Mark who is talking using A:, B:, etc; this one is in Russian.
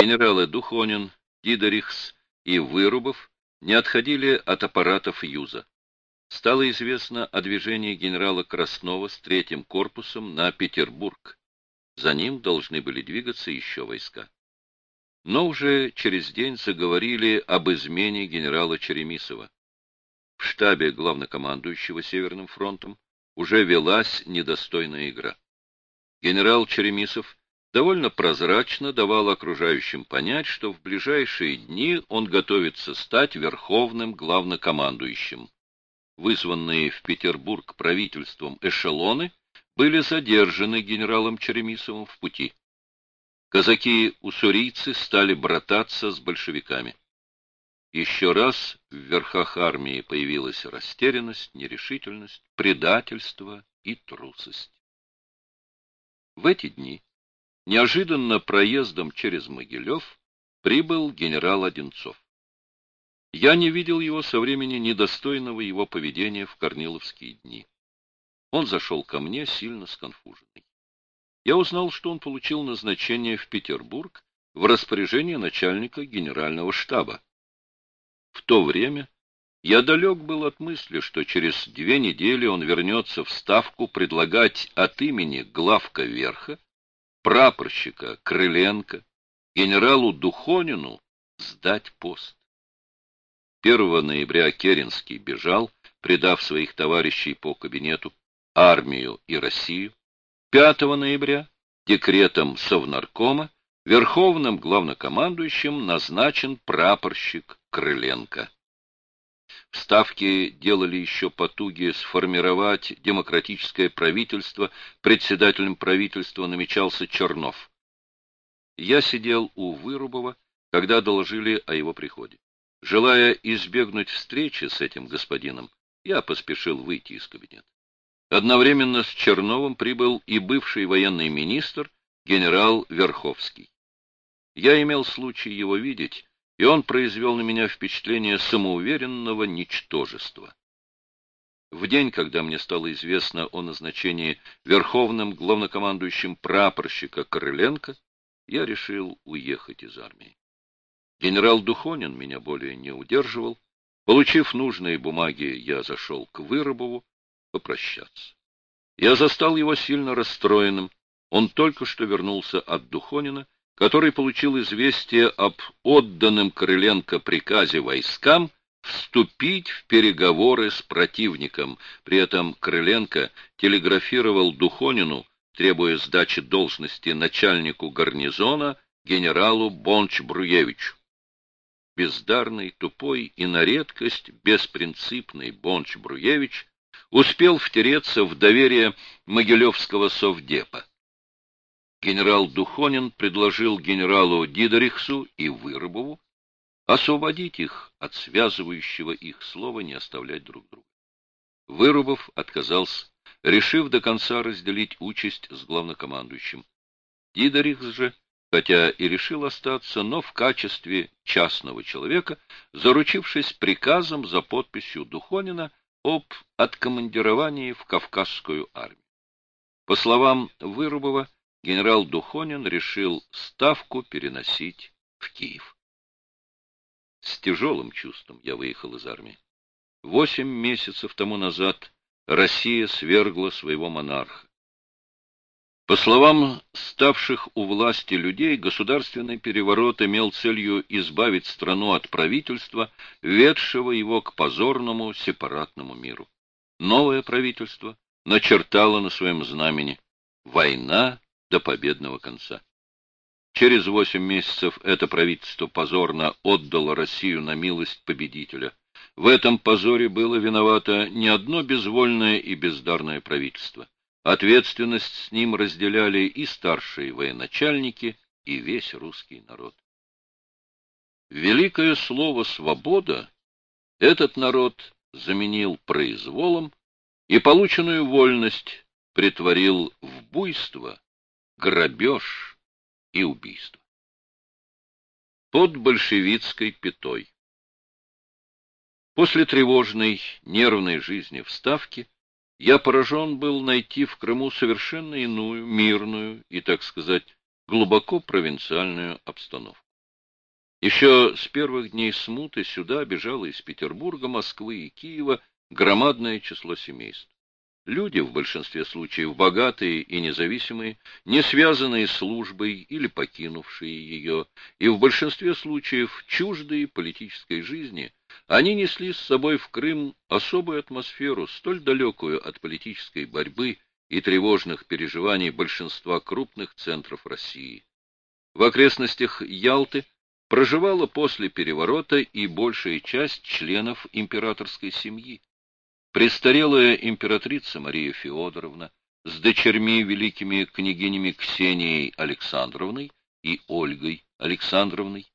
A: Генералы Духонин, Дидерихс и Вырубов не отходили от аппаратов Юза. Стало известно о движении генерала Краснова с третьим корпусом на Петербург. За ним должны были двигаться еще войска. Но уже через день заговорили об измене генерала Черемисова. В штабе главнокомандующего Северным фронтом уже велась недостойная игра. Генерал Черемисов довольно прозрачно давал окружающим понять, что в ближайшие дни он готовится стать верховным главнокомандующим. Вызванные в Петербург правительством эшелоны были задержаны генералом Черемисовым в пути. Казаки-уссурийцы стали брататься с большевиками. Еще раз в верхах армии появилась растерянность, нерешительность, предательство и трусость. В эти дни, неожиданно проездом через Могилев, прибыл генерал Одинцов. Я не видел его со времени недостойного его поведения в корниловские дни. Он зашел ко мне сильно сконфуженный. Я узнал, что он получил назначение в Петербург в распоряжение начальника генерального штаба. В то время я далек был от мысли, что через две недели он вернется в Ставку предлагать от имени главка верха, прапорщика Крыленко, генералу Духонину сдать пост. 1 ноября Керенский бежал, предав своих товарищей по кабинету армию и Россию. 5 ноября декретом Совнаркома Верховным главнокомандующим назначен прапорщик Крыленко. В Ставке делали еще потуги сформировать демократическое правительство, председателем правительства намечался Чернов. Я сидел у Вырубова, когда доложили о его приходе. Желая избегнуть встречи с этим господином, я поспешил выйти из кабинета. Одновременно с Черновым прибыл и бывший военный министр, генерал Верховский. Я имел случай его видеть, и он произвел на меня впечатление самоуверенного ничтожества. В день, когда мне стало известно о назначении верховным главнокомандующим прапорщика Крыленко, я решил уехать из армии. Генерал Духонин меня более не удерживал. Получив нужные бумаги, я зашел к Выробову попрощаться. Я застал его сильно расстроенным. Он только что вернулся от Духонина, который получил известие об отданном Крыленко приказе войскам вступить в переговоры с противником. При этом Крыленко телеграфировал Духонину, требуя сдачи должности начальнику гарнизона генералу Бонч-Бруевичу. Бездарный, тупой и на редкость беспринципный Бонч-Бруевич успел втереться в доверие Могилевского совдепа. Генерал Духонин предложил генералу Дидерихсу и Вырубову освободить их от связывающего их слова не оставлять друг друга. Вырубов отказался, решив до конца разделить участь с главнокомандующим. Дидерихс же, хотя и решил остаться, но в качестве частного человека, заручившись приказом за подписью Духонина об откомандировании в Кавказскую армию. По словам Вырубова, генерал Духонин решил ставку переносить в Киев. С тяжелым чувством я выехал из армии. Восемь месяцев тому назад Россия свергла своего монарха. По словам ставших у власти людей, государственный переворот имел целью избавить страну от правительства, ведшего его к позорному сепаратному миру. Новое правительство начертало на своем знамени «Война до победного конца». Через восемь месяцев это правительство позорно отдало Россию на милость победителя. В этом позоре было виновато не одно безвольное и бездарное правительство. Ответственность с ним разделяли и старшие военачальники, и весь русский народ. Великое слово «свобода» этот народ заменил произволом и полученную вольность притворил в буйство, грабеж и убийство. Под большевистской пятой После тревожной, нервной жизни в Ставке я поражен был найти в Крыму совершенно иную, мирную и, так сказать, глубоко провинциальную обстановку. Еще с первых дней смуты сюда бежало из Петербурга, Москвы и Киева громадное число семейств. Люди, в большинстве случаев богатые и независимые, не связанные службой или покинувшие ее, и в большинстве случаев чуждые политической жизни, они несли с собой в Крым особую атмосферу, столь далекую от политической борьбы и тревожных переживаний большинства крупных центров России. В окрестностях Ялты проживала после переворота и большая часть членов императорской семьи. Престарелая императрица Мария Феодоровна с дочерьми великими княгинями Ксенией Александровной и Ольгой Александровной,